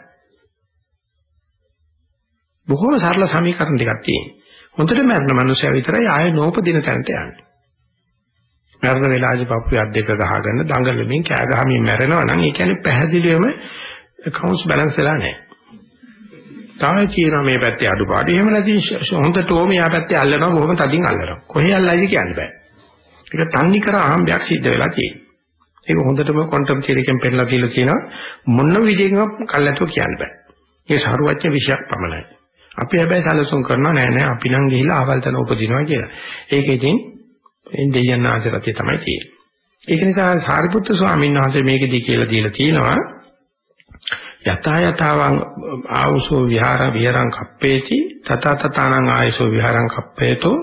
බොහොම සරල සමීකරණ ටිකක් තියෙනවා. හොඳට මැරෙන මනුස්සයා විතරයි ආයෙ නෝපදින තැනට යන්නේ. මරණ වෙලාවේ පපුවේ අත් දෙක ගහගෙන දඟලමින් කෑ ගහමින් මැරෙනවා නම් ඒ කියන්නේ පැහැදිලිවම accounts balance වෙලා නැහැ. තාම කියනවා මේ පැත්තේ අඩුපාඩු. එහෙම නැති හොඳට ඕම යා පැත්තේ අල්ලනවා බොහොම තදින් අල්ලනවා. කොහේ අල්ලයිද කියන්න බෑ. ඒක තන්නේ කර ආම්බයක් සිද්ධ වෙලා තියෙනවා. ඒක හොඳටම ක්වොන්ටම් තියරි එකෙන් පෙන්නලා කියලා කියනවා මොන විදිහකින්වත් කල්ලාතෝ කියන්න බෑ. ඒ සාරුවච්ච විශයක් පමණයි. අපි හැබැයි සැලසුම් කරනවා නෑ නෑ අපි නම් ගිහිල්ලා ආවල් තන උපදිනවා කියලා. ඒක ඉතින් දෙයයන් ආශ්‍රතය තමයි තියෙන්නේ. ඒක නිසා සාරිපුත්තු ස්වාමීන් වහන්සේ මේකෙදි කියලා දීලා තියෙනවා යතා යතාවං ආවසෝ විහාර විහරං කප්පේති තත තතානං ආයසෝ විහරං කප්පේතෝ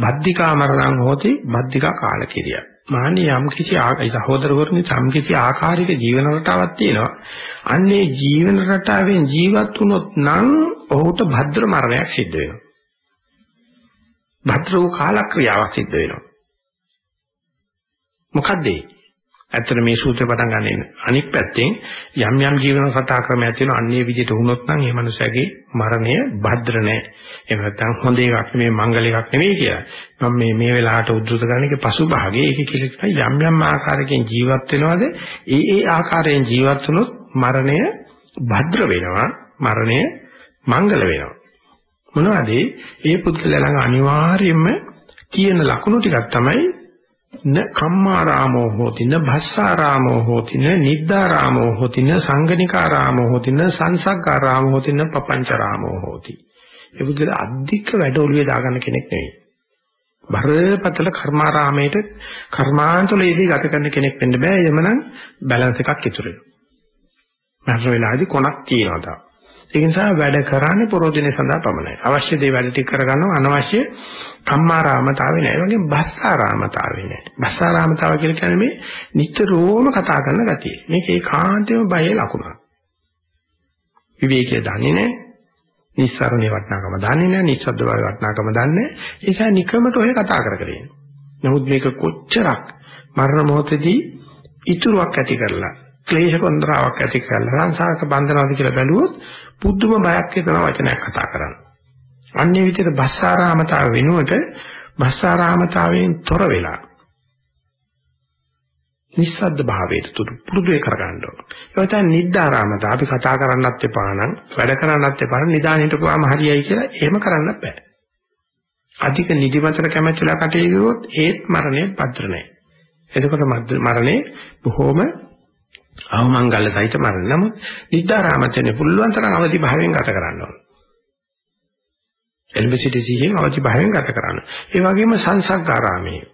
බද්ධිකා මරණං හෝති බද්ධිකා කාලකිරිය. මානි යම් කිසි ආකාරයි සහෝදරවරුනි යම් කිසි ආකාරයක ජීවන රටාවක් තියෙනවා. අන්නේ ජීවන රටාවෙන් ජීවත් වුණොත් නම් ඔහුට භද්‍ර මරණයක් සිද්ධ වෙනවා. භද්‍ර වූ කාලක්‍රියාවක් සිද්ධ වෙනවා. මොකද්ද ඒ? ඇත්තට මේ සූත්‍රය පටන් ගන්න එන අනික් පැත්තෙන් යම් යම් ජීවන කතා ක්‍රමයක් තියෙනවා අන්නේ විදිහට වුණොත් නම් මේ මනුස්සයාගේ මරණය භද්‍ර නැහැ. එහෙම නැත්නම් හොඳ එකක් නෙමෙයි මංගල එකක් නෙමෙයි කියලා. මම මේ මේ වෙලාවට උද්දෘත කරන එකේ පසුභාගයේ ඒක කියලා යම් යම් ආකාරයකින් ජීවත් වෙනවද ඒ ඒ ආකාරයෙන් ජීවත් වුණොත් මරණය භද්‍ර වෙනවා. මරණය මංගල වෙනවා. මොනවද ඒ පුද්ගලයා ළඟ අනිවාර්යයෙන්ම තියෙන ලකුණු ටිකක් තමයි න කම්මාරාමෝ හෝති න භස්සාරාමෝ හෝති න නිද්දාරාමෝ හෝති න සංගනිකාරාමෝ හෝති න සංසග්ගාරාමෝ හෝති න පపంచරාමෝ හෝති. ඒ බුදුර අධික වැඩ ඔළුවේ දාගන්න කෙනෙක් නෙවෙයි. බරපතල කර්මාරාමයට කර්මාන්තවලදී ගත කරන කෙනෙක් වෙන්න බෑ. එමනම් බැලන්ස් එකක් ඉතුරු වෙනවා. මරණ වෙලාවේදී කොනක් තියෙනවා තා ඒ නිසා වැඩ කරන්නේ පරෝධිනේ සඳහා පමණයි. අවශ්‍ය දේ වැඩ ටික කරගන්නවා අනවශ්‍ය කම්මාරාමතාවේ නෑ. ඒ වගේම බස්සාරාමතාවේ නෑ. බස්සාරාමතාව කියලා කියන්නේ මේ නිතරම කතා කරන ගතිය. මේක ඒකාන්තයෙන්ම බයේ ලකුණක්. විවේකයේ දන්නේ නෑ. නිස්සාරණේ වටනාකම දන්නේ නෑ. නිස්සද්ද බව වටනාකම දන්නේ නෑ. ඒ නිසා නිකමට ඔය කතා කර කර ඉන්නේ. නමුත් මේක කොච්චරක් මරණ මොහොතදී ඉතුරුවක් ඇති කරලා ක්ලේශ කොන්දරාවක් ඇති කරලා සංසාරක බන්ධනවාද කියලා බැලුවොත් පුදුම බයක් හිතන වචනයක් කතා කරන්නේ. අන්නේ විදිහට බස්සාරාමතාව වෙනුවට බස්සාරාමතාවයෙන් තොර වෙලා නිස්සද්ද භාවයට තුරු පුරුදු කරගන්න ඕන. ඒ වගේම නිද්දාරාමතාව අපි කතා කරන්නත් එපා නම් වැඩ කරන්නත් එපා නම් නිදාන හිටපුවාම හරියයි කියලා එහෙම කරන්න බෑ. අධික නිදිමතට කැමැතිලා කටයුතු කරොත් ඒත් මරණය පත්‍ර නැහැ. එතකොට මරණය බොහොම අවමංගල සහිත මරණ. නමුත් නිද්දාරාමතනේ පුළුවන් තරම් අවදි භාවයෙන් ගත කරන්න ඕන. එල්බ සිටි සිහියෙන් අවදි භාවයෙන් ගත කරන්න. ඒ වගේම සංසග්ගාරාමයේ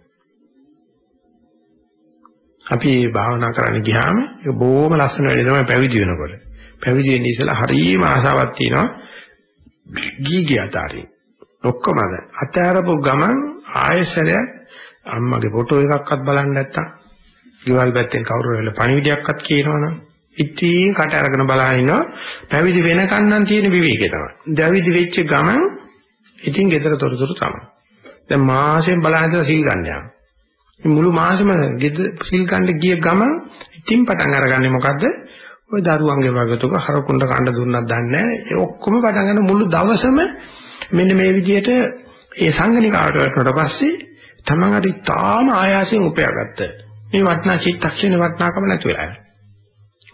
අපි භාවනා කරන්න ගියාම ඒක බොහොම ලස්සන වැඩි තමයි පැවිදි වෙනකොට. පැවිදි වෙන්න ඉස්සලා හරියම ආසාවක් තියෙනවා. ගී ගියතාරින්. ඔක්කොම අද අතහැරපු ගමන් ආයෙසරයක් අම්මගේ ෆොටෝ එකක්වත් බලන්න නැත්තම් ගෙවල් පැත්තෙන් කවුරු හරි පණිවිඩයක්වත් කියනවනම් ඉතින් කට අරගෙන බලන ඉන්නවා පැවිදි වෙනකන් නම් තියෙන විවේකේ තමයි. දැවිදි වෙච්ච ගමන් ඉතින් ගෙදර තොරතුරු තමයි. දැන් මාසෙන් බලන ඉඳලා සිල් ගන්න යනවා. මුළු මාසෙම ගෙදර සිල් ගන්න ගිය ගමන් ඉතින් පටන් අරගන්නේ මොකද්ද? ওই දරුවන්ගේ වගතුක හරකුණ්ඩ කන්න දුන්නක් දන්නේ නැහැ. ඒ ඔක්කොම පටන් ගන්න මුළු දවසම මෙන්න මේ විදිහට ඒ සංගණිකාවට වැටුණාට පස්සේ තමන් අර තාම ආයාසයෙන් උපයාගත්ත මේ වටනා චිත්තක්ෂණ වටනාකම නැති වෙලා යනවා.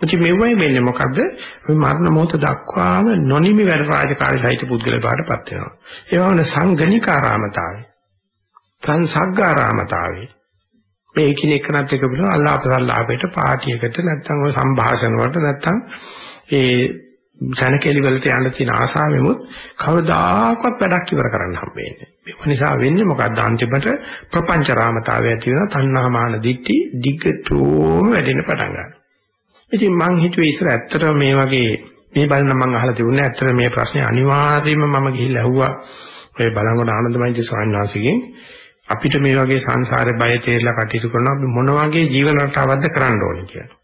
ඉතින් මෙවයි වෙන්නේ මොකද්ද? මේ මරණ මොහොත දක්වාම නොනිමි වැඩ රාජකාරී සහිත පුද්ගල බාටපත් වෙනවා. ඒ වගේම සංගණිකාරාමතාවය. සංසග්ගාරාමතාවය. මේ එකිනෙකනත් එක බලන අල්ලාපසල්ලාපයට පාටියකට නැත්තම් ඔය සංഭാෂණ වලට නැත්තම් ඒ සනකෙලි වලට යන්න තියෙන ආසාවෙමුත් කවදාකවත් වැඩක් ඉවර කරන්න හම්බෙන්නේ. ඒක නිසා වෙන්නේ මොකක්ද අන්තිමට ප්‍රපංච රාමතාවය ඇති වෙන තණ්හාමාන දිට්ටි දිගටම වැඩෙන පටන් ගන්නවා. ඉතින් මං හිතුවේ ඉස්සර ඇත්තටම මේ වගේ මේ බලන මං අහලා තිබුණේ ඇත්තට මේ ප්‍රශ්නේ අනිවාර්යයෙන්ම මම ගිහිල්ලා ඇහුවා ඔය බලංගොඩ ආනන්දමයින්ති ස්වාමීන් වහන්සේගෙන් අපිට මේ වගේ සංසාරේ බය තේරලා කටයුතු කරනවා අපි මොන වගේ ජීවන රටාවක්ද කරන්න ඕනේ කියලා.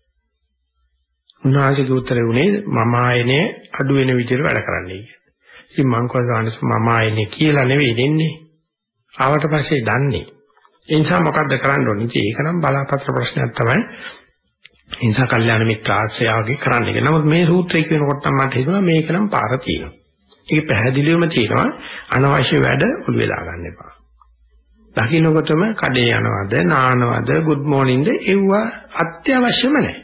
උන්වහන්සේගේ උත්තරේ උනේ මම ආයනේ අඩු වෙන විදිහට වැඩ කරන්නයි කියලා. ඉතින් මං කවදානස් මම ආයනේ කියලා නෙවෙයි දෙන්නේ. ආවට පස්සේ දන්නේ. ඒ නිසා මොකද්ද කරන්න ඕනේ? ඉතින් ඒක නම් බලාපත්‍ර ප්‍රශ්නයක් තමයි. ඒ නිසා කල්යාණ මිත්‍ර ආශ්‍රයාවගේ කරන්න එක. නමුත් මේ සූත්‍රය කියනකොට තමයි මට හිතුණා මේක නම් පාර තියෙනවා. ඒක පැහැදිලිවම තියෙනවා අනවශ්‍ය වැඩ ඔළුවේ දාගන්න එපා. දකින්නකොටම කඩේ යනවද නානවද good morning ද ඒව අත්‍යවශ්‍යම නැහැ.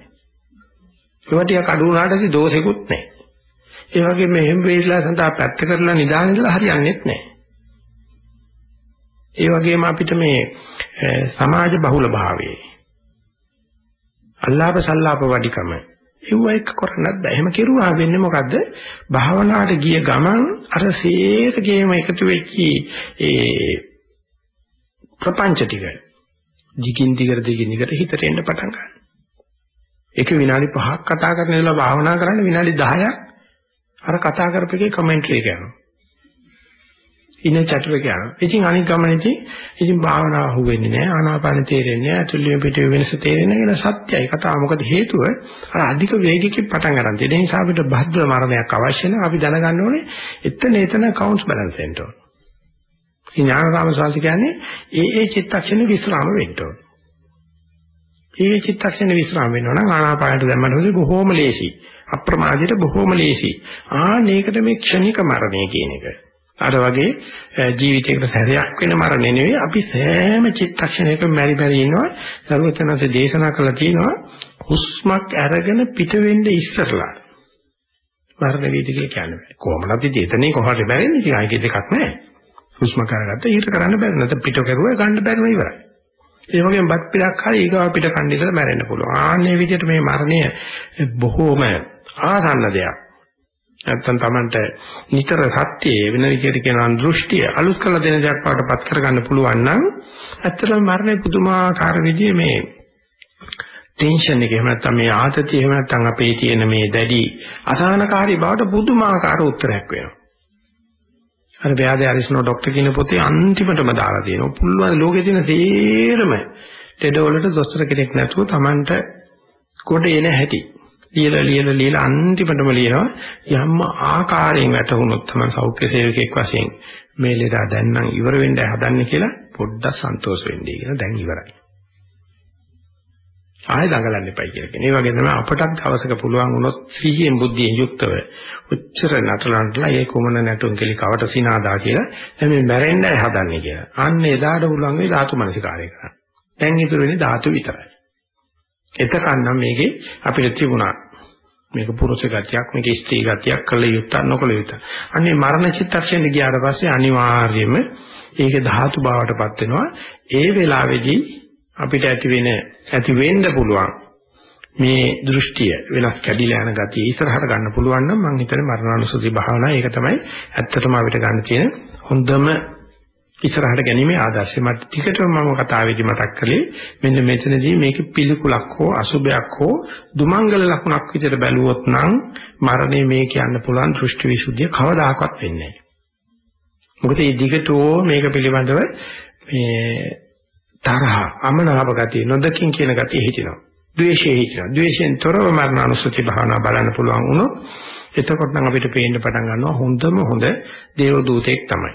ඒවා ටික කඩු වුණාට දෝෂෙකුත් නැහැ. ඒ වගේම මෙහෙම වේලා සඳහා පැත්ත කරලා නිදාන ඉඳලා හරියන්නේත් නැහැ. ඒ වගේම අපිට මේ සමාජ බහුල භාවයේ අල්ලාප සල්ලාප වඩිකම ඒව එක කරන්නත් බෑ. එහෙම කෙරුවා වෙන්නේ මොකද්ද? භාවනාවට ගිය ගමන් අර සේරගේම එකතු වෙච්චි ඒ ප්‍රපංච ටික දිගින් දිගට දිගින් දිගට හිතට එන්න පටන් ගන්නවා. ඒක විනාඩි 5ක් කතා කරන ඉතලා භාවනා කරන්න විනාඩි 10ක් අර කතා කරපේකේ කමෙන්ටරි එක යනවා. ඉන චතුර කියනවා. ඉතින් අනික් ගමනේදී ඉතින් භාවනාව අහුවෙන්නේ නැහැ. ආනාපාන තේරෙන්නේ නැහැ. අතුල්ලිය පිටේ වෙනස තේරෙන්නේ නැහැ. සත්‍යයි කතාව. මොකද හේතුව අර අධික වේගයකින් පටන් ගන්න තියෙන නිසා අපිට භද්‍ර මරණයක් අවශ්‍ය නැහැ. අපි දැනගන්න ඕනේ එතන එතන කවුන්ට්ස් බැලන්ස් වෙන්න ඕනේ. ඥානරාම සාසි කියන්නේ ඒ ඒ චිත්තක්ෂණ විස්රාම වෙන්න ඕනේ. ඒ චිත්තක්ෂණ විස්රාම වෙනවා නම් ආනාපානට දැම්මම බොහෝම ලේසි. අප්‍රමාදයට බොහෝම ලේසි. ආ මේකට මේ ක්ෂණික මරණය කියන එක. අර වගේ ජීවිතයකට සැරයක් වෙන මරණය නෙවෙයි. අපි සෑම චිත්තක්ෂණයකම මෙරි මෙරි ඉනවා සර්වචනanse දේශනා කළා තියෙනවා හුස්මක් අරගෙන පිට වෙන්න ඉස්සරලා. මරණ වේදිකේ කියන්නේ කොහොමද ඉතින් එතනින් කොහොමද බැරෙන්නේ? ඉතින් ආයේ දෙකක් නැහැ. හුස්ම කරගත්ත ඊට කරන්න බැරි. නැත්නම් පිට කරුවා ගන්න බැරිම ඉවරයි. ඒ වගේම බත් පිටක් හරි ඊගාව පිට කන්න ඉස්සලා මැරෙන්න පුළුවන් ආන්නේ විදිහට මේ මරණය බොහෝම ආසන්න දෙයක් නැත්තම් Tamanට නිතර සත්‍යයේ වෙන විදිහට කියනවා දෘෂ්ටිය අලුත් කළ දෙන දෙයක් වඩපත් කරගන්න පුළුවන් නම් ඇත්තටම මරණය පුදුමාකාර විදිහේ මේ ටෙන්ෂන් එක එහෙම නැත්නම් මේ ආතතිය එහෙම නැත්නම් අපේ තියෙන මේ දැඩි අසහනකාරී බවට පුදුමාකාර උත්තරයක් වෙනවා. අර ව්‍යාධි අරිස්නෝ ડોක්ටර් කියන පොතේ අන්තිමටම දාලා තියෙනවා. පුළුවන් ලෝකේ තියෙන සේරම ඩෙඩ වලට දොස්තර කෙනෙක් නැතුව Tamanට කොට එන හැටි. ලියලා ලියලා ලියලා අන්තිමටම ලියනවා යම් ආකාරයෙන් වැටහුනොත් තමයි සෞඛ්‍ය සේවකෙක් වශයෙන් මේ ලෙඩා දැන් නම් ඉවර වෙන්න හදන්නේ කියලා පොඩ්ඩක් සන්තෝෂ වෙන්නේ කියලා දැන් ඉවරයි. ආයෙ දඟලන්න එපයි කියලා කියන. ඒ වගේ තමයි අපටත් දවසක පුළුවන් වුණොත් සිහියෙන් බුද්ධියෙන් යුක්තව උච්චර නටලන්ටලා ඒ කුමන නැටුම් කෙලි කවට සිනාදා කියලා දැන් මේ මැරෙන්නයි හදන්නේ කියලා. අන්න එදාට පුළුවන් වෙයි ධාතු මනසිකාරය කරන්න. දැන් ඉතුරු වෙන්නේ ධාතු විතරයි. එතකන් නම් මේකේ අපිට තිබුණා මේක පුරුෂ ගතියක් මේක ස්ත්‍රී ගතියක් කළ යුත්තක් නොකළ යුත්තක්. අන්නේ මරණ චිත්තක්ෂණය ගියාට පස්සේ අනිවාර්යයෙන්ම ඒක ධාතු බවටපත් වෙනවා. ඒ වෙලාවේදී අපිට ඇති වෙන ඇති වෙන්න පුළුවන් මේ දෘෂ්ටිය වෙනස් කැඩිලා යන ගතිය ඉස්සරහට ගන්න පුළුවන් නම් මම හිතන්නේ මරණානුසති භාවනාව ඒක තමයි ඇත්තටම අපිට ගන්න තියෙන හොඳම ඉස්සරහට ගැනීමේ ආදර්ශය මට ටිකටම මම කතාවේදී මතක් කළේ මෙන්න මෙතනදී මේක පිළිකුලක් හෝ අසුබයක් හෝ දුමංගල ලක්ෂණක් විදිහට බැලුවොත් නම් මරණය මේ කියන්න පුළුවන් දෘෂ්ටි විසුද්ධිය කවදාකවත් වෙන්නේ නැහැ. මොකද මේ දිගටෝ මේක පිළිබඳව මේ තරහ අමනාප ගතිය නොදකින් කියන ගතිය හිටිනවා. ද්වේෂය හිටිනවා. ද්වේෂයෙන් තොරව මරණානුස්සති භාවනා බලන්න පුළුවන් වුණොත් එතකොට නම් අපිට පේන්න පටන් ගන්නවා හොඳම හොඳ දේව දූතෙක් තමයි.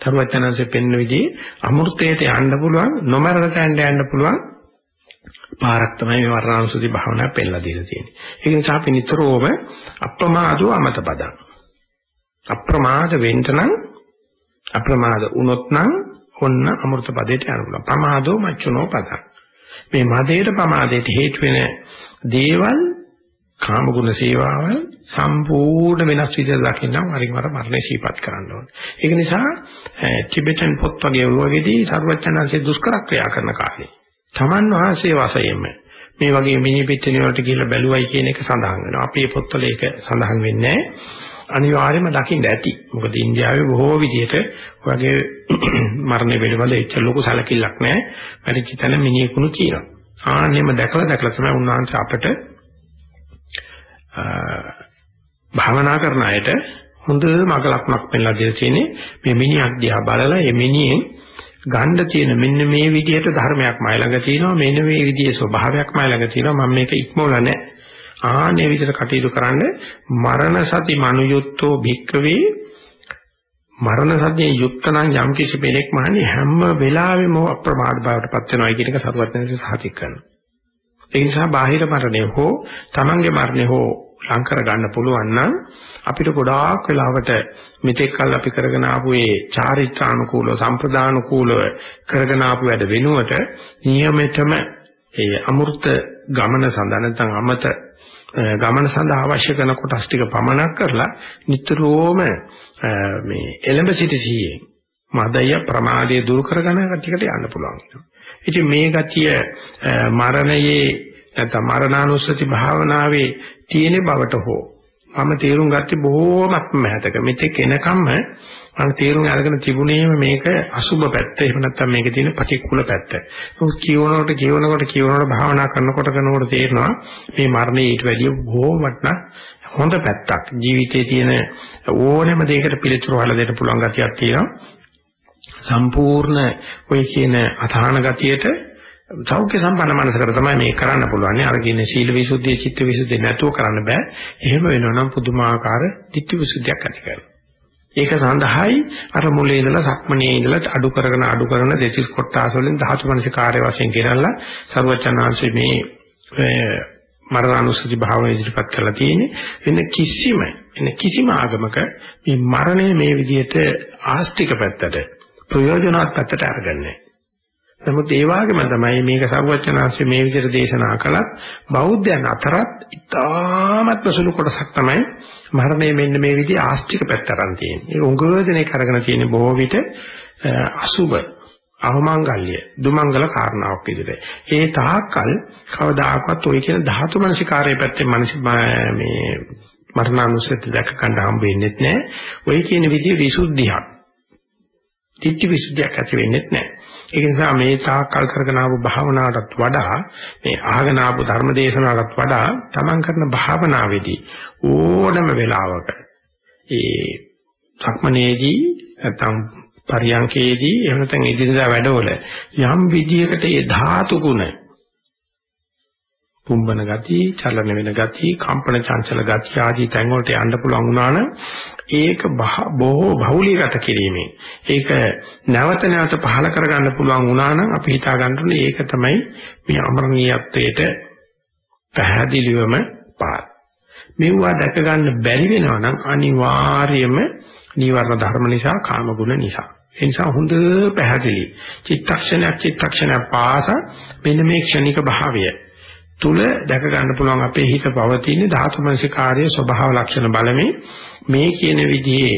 තරුවචනanse පෙන්න විදිහේ අමෘතයට යන්න පුළුවන් නොමරණට යන්න යන්න පුළුවන් පාරක් තමයි මේ වර්ණානුසුති භාවනාව පෙන්නලා දීලා තියෙන්නේ. ඒක නිසා අපි නිතරම අප්‍රමාදෝ අමත පදං. අප්‍රමාද වෙන්න නම් අප්‍රමාද වුණොත් නම් ඔන්න අමෘත පදයට යන්න පුළුවන්. ප්‍රමාදෝ මච්චුනෝ පදං. මේ මදේට ප්‍රමාදයට හේතු වෙන දේවල් කාමගුණ සේවාවල් සම්පූර්ණ වෙනස් විදිහට දකින්න වරින් වර මරණය සිහිපත් කරන්න ඕනේ. ඒක නිසා ටිබෙටන් පොත් වගේ වගේදී සර්වඥාන්සේ දුෂ්කර ක්‍රියා කරන කාලේ තමන් වහන්සේ වශයෙන්ම මේ වගේ මිනි පිටිනේ වලට ගිහිල්ලා බැලුවයි කියන එක සඳහන් වෙනවා. අපේ පොත්වල ඒක සඳහන් වෙන්නේ අනිවාර්යයෙන්ම දකින්න ඇති. මොකද ඉන්දියාවේ බොහෝ විදිහට වගේ මරණය පිළිබඳ එච්චර ලොකු සැලකිල්ලක් නැහැ. පරිචිතන මිනිහෙකුණු කියනවා. ආන්නෙම දැකලා දැකලා තමයි උන්වහන්සේ අපට භාවනා කරන අයට හොඳ මගලක්මක් පෙන්ලා දෙලා තියෙන්නේ මේ මිනිහක් දිහා බලලා මේ මිනිහෙන් ගන්න තියෙන මෙන්න මේ විදිහට ධර්මයක් මයි ළඟ තියෙනවා මෙන්න මේ විදිහේ ස්වභාවයක් මයි ළඟ තියෙනවා මම මේක ඉක්මවලා නැහැ ආනේ විදිහට කටයුතු කරන්න මරණ සති මනුයුත්තෝ භික්කවේ මරණ සතියේ යුක්ත නම් යම් කිසි කෙනෙක් මහන්නේ හැම වෙලාවෙම අප්‍රමාද බවට පත් වෙනවා කියන එක සරුවත් වෙනස සාතික කරනවා. ඒ නිසා බාහිර මරණය හෝ තමන්ගේ මරණය හෝ ලං කර ගන්න පුළුවන් නම් අපිට ගොඩාක් වෙලාවට මෙතෙක් කල් අපි කරගෙන ආපු ඒ චාරිත්‍රානුකූලව සම්ප්‍රදානුකූලව කරගෙන ආපු වැඩ වෙනුවට නියමිතම ඒ අමෘත ගමන සඳහා නැත්නම් අමත ගමන සඳහා අවශ්‍ය කරන කොටස් ටික පමනක් කරලා නිතරම මේ එලඹ සිටි සීයේ මදය ප්‍රමාදයේ දුරු කරගන්න කටියට යන්න පුළුවන්. ඉතින් මේ ගතිය මරණයේ නැත්නම් මරණානුස්සති භාවනාවේ තියෙන බවට හෝ මම තේරුම් ගත්තේ බොහෝමත්ම මහතක මෙතෙක් එනකම්ම මම තේරුම් අරගෙන තිබුණේම මේක අසුබ පැත්ත එහෙම නැත්නම් මේකේ තියෙන පටික්කුල පැත්ත. ඒක කියවනකොට කියවනකොට කියවනකොට භාවනා කරනකොට කරනකොට තේරෙනවා මේ මරණය ඊට වැඩිය බොහෝම වටිනා හොඳ පැත්තක්. ජීවිතයේ තියෙන ඕනෑම දෙයකට පිළිතුරු හොයලා දෙන්න පුළුවන් ගතියක් තියෙනවා. සම්පූර්ණ ඔය කියන අධාන ගතියට සෞඛ්‍ය සම්පන්න මනසකට තමයි මේක කරන්න පුළුවන්. අර කියන්නේ සීල විසුද්ධිය, චිත්ත විසුද්ධිය නැතුව කරන්න බෑ. එහෙම වෙනවා නම් පුදුමාකාර ditthi විසුද්ධියක් ඇති කරනවා. ඒක සඳහායි අර මුලේ ඉඳලා සක්මනේ ඉඳලා අඩු කරගෙන අඩු කරන දෙතිස් කොටස් වලින් ධාතු මනස කාර්ය වශයෙන් ගෙනල්ලා සර්වචනාංශේ මේ මරණානුස්සති භාවය ඉදිරිපත් කරලා තියෙන්නේ. වෙන කිසිම වෙන කිසිම ආගමක මේ මරණය මේ විදිහට ආස්තික පැත්තට ප්‍රයෝජනවත් පැත්තට අරගන්නේ නමුත් ඒ වගේම තමයි මේක සර්වචනාංශ මේ විදිහට දේශනා කළත් බෞද්ධයන් අතරත් ඉතාමත් සුළු කොටසක් තමයි මරණය මෙන්න මේ විදිහ ආස්තික පැත්ත අරන් තියෙන්නේ. ඒක උගෝදෙනේ කරගෙන තියෙන බොහෝ විට අසුබ අවමංගල්‍ය දුමංගල කාරණාවක් විදිහට. ඒ තාක්කල් කවදාකවත් ඔය කියන ධාතු මනසිකාරයේ පැත්තේ මනස මේ මරණානුස්සති දැක ගන්න හම්බ වෙන්නේ නැහැ. ඔය කියන විදිහ විසුද්ධියක්. ditthi visuddhiyak ඇති වෙන්නේ නැහැ. ඒක නිසා මේ තාක්කල් කරගෙන ආපු භාවනාවටත් වඩා මේ අහගෙන ආපු ධර්ම දේශනාවටත් වඩා තමන් කරන භාවනාවේදී ඕනම වෙලාවක ඒ සක්මනේදී නැත්නම් පරියංකේදී එහෙම නැත්නම් ඉදිරියදා වැඩවල යම් විදියකට ඒ ධාතු ගුණ පුම්බන ගති, චලන වෙන ගති, කම්පන චංචල ගති ආදී තැන් වලට යන්න පුළුවන් වුණා නම් ඒක බොහෝ බහුලීගත කිරීමෙන් ඒක නැවත නැවත පහල කරගන්න පුළුවන් වුණා නම් අපි හිතා ගන්න ඒක තමයි මේ අමරණීයත්වයට පැහැදිලිවම පාර. මෙවුවා දැක ගන්න බැරි වෙනවා නම් අනිවාර්යයෙන්ම නීවරණ ධර්ම නිසා, කාම ගුණ නිසා. ඒ නිසා හොඳ පැහැදිලි චිත්තක්ෂණයක් චිත්තක්ෂණයක් පාස මෙන්න මේ ක්ෂණික භාවය තුල දැක ගන්න පුළුවන් අපේ හිත පවතින ධාතු මනසිකාර්ය ස්වභාව ලක්ෂණ බලමින් මේ කියන විදිහේ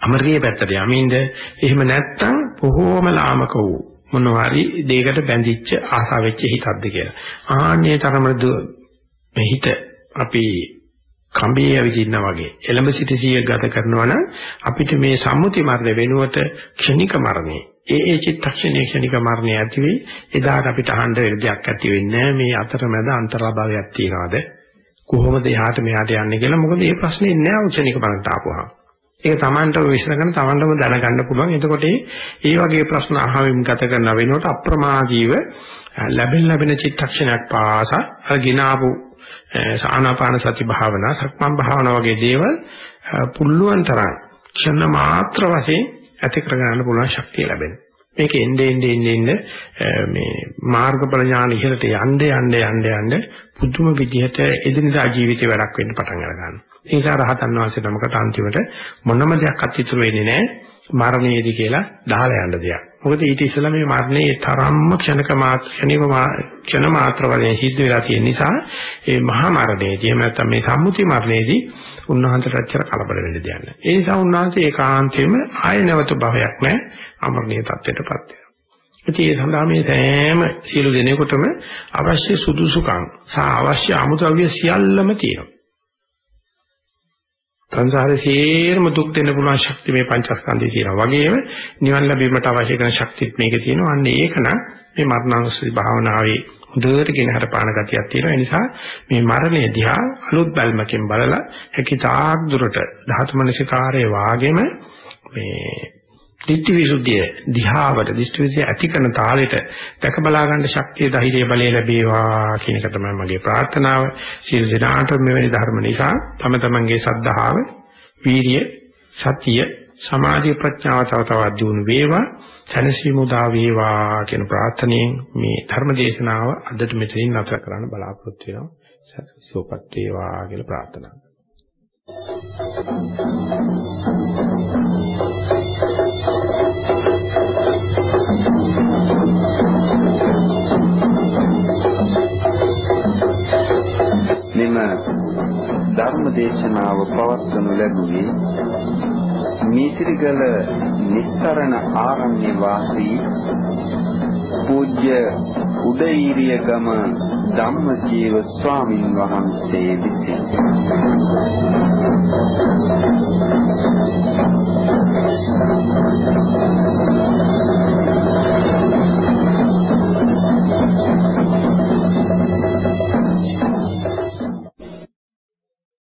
අමරිය පැත්තට යමින්ද එහෙම නැත්නම් බොහෝම ලාමක වූ මොනවාරි දෙයකට බැඳිච්ච ආසාව වෙච්ච හිතක්ද කියලා. ආන්නේ තරමද මේ හිත අපි කම්බේ ඇවිදිනා වගේ එළඹ සිට සිය ගත කරනවා නම් අපිට මේ සම්මුති මරණ වෙනුවට ක්ෂණික මරණේ ඒ ඒ චිත්තක්ෂණයේ ක්ෂණික මරණය ඇති වෙයි. එදාට අපිට අහන්න වෙන දෙයක් ඇති වෙන්නේ මේ අතරමැද අන්තරාභාවයක් තියනවාද? කොහොමද එහාට මෙහාට යන්නේ කියලා මොකද මේ ප්‍රශ්නේ නෑ ක්ෂණික මරණට ආපුවාම. ඒක Tamanටම විශ්ලේෂණ Tamanටම දැනගන්න පුළුවන්. එතකොට මේ වගේ ප්‍රශ්න අහමින් ගත කරන වෙනකොට අප්‍රමාදීව ලැබෙන ලැබෙන චිත්තක්ෂණයක් පාසා අර ගිනාපු ආනාපාන සති භාවනා, සක්මන් භාවනා වගේ දේවල් පුල්ලුවන් තරම් ක්ෂණ මාත්‍ර වශයෙන් ඇති කරගන්න පුළුවන් ශක්තිය ලැබෙනවා. මේක එnde ende ende ende මේ මාර්ගඵල ඥාන ඉහළට යන්න යන්න යන්න යන්න පුදුම විදිහට එදිනදා ජීවිතේ වැඩක් වෙන්න පටන් ගන්නවා. ඒ නිසා රහතන් වහන්සේ නමකට අන්තිමට මොනම දෙයක් අත්‍යතුරු වෙන්නේ නැහැ. මරණයේදී කියලා දාලා යන්න දෙයක්. මොකද ඊට ඉස්සෙල්ලා මේ මරණයේ තරම්ම ක්ෂණක මාත්‍ර ක්ෂණික ක්ෂණ මාත්‍ර වලින් සිද්ධ වෙලා තියෙන නිසා ඒ මහා මරණයේදී එහෙම නැත්නම් මේ සම්මුති මරණයේදී උන්වහන්සේට අච්චර කලබල වෙන්න දෙයක් නැහැ. ඒ නිසා උන්වහන්සේ ඒකාන්තයෙන්ම ආය නැවත භවයක් නැහැ අමරණීය තත්ත්වයටපත් වෙනවා. ඉතින් ඒ සඳහා මේ සෑම සියලු දෙනෙකුටම අවශ්‍ය සුදුසුකම් සහ අවශ්‍ය අමුද්‍රව්‍ය සියල්ලම තියෙනවා. සංසාරේ සේරම දුක් දෙන්න පුළුවන් ශක්තිය මේ පංචස්කන්ධයේ තියෙනවා. වගේම නිවන් ලැබීමට අවශ්‍ය කරන ශක්තියත් මේකේ තියෙනවා. අන්න ඒක නම් මේ මරණානුස්සති භාවනාවේ හොඳට ගෙනහර පාන ගතියක් තියෙනවා. ඒ නිසා මේ මරණය දිහා අලුත් බැල්මකින් බලලා හැකිතාක් දුරට ධාතු මනසිකාරයේ වාගෙම මේ දිට්ඨි විසුද්ධිය දිහාවට දිට්ඨි විසුද්ධිය ඇති කරන තාලෙට දැක බලා ගන්න ශක්තිය ධෛර්යය බලය ලැබේවා කියන එක තමයි මගේ ප්‍රාර්ථනාව. සියලු දෙනාට මෙවැනි ධර්ම නිසා තම තමන්ගේ සද්ධාව, වීරිය, සතිය, සමාධි ප්‍රඥාව තව තවත් දියුණු වේවා. සැනසීම උදා වේවා කියන ප්‍රාර්ථනාවෙන් මේ ධර්ම දේශනාව අදට මෙතනින් නැවත කරන්න බලාපොරොත්තු වෙනවා. සෝපත් වේවා කියලා ප්‍රාර්ථනා මෙම ධර්ම දේශනාව පවත්වනු ලැබුවේ මීතිරිගල නිස්සරණ ආරණ්‍ය වාසී පූජ්‍ය උදේීරිය ගම ධම්මජීව ස්වාමින් වහන්සේ විසින්